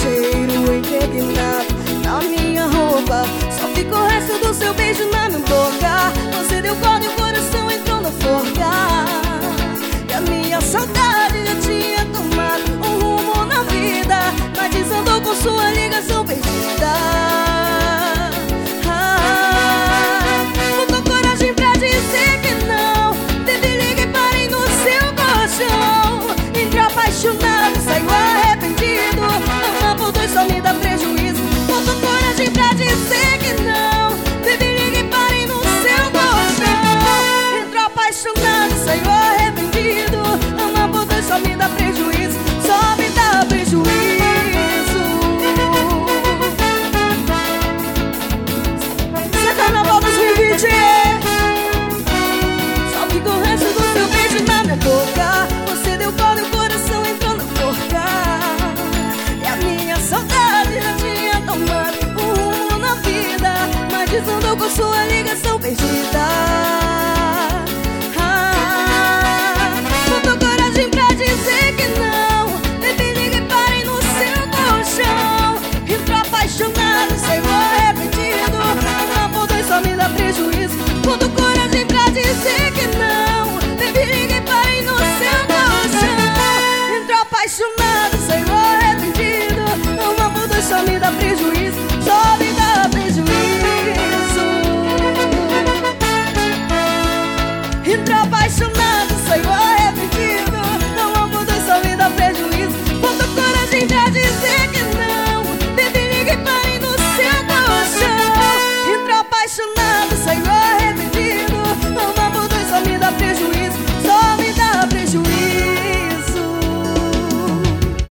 cheiro impregnado na minha roupa. Só ficou o resto do seu beijo na minha boca. Você deu corda e estou perdida.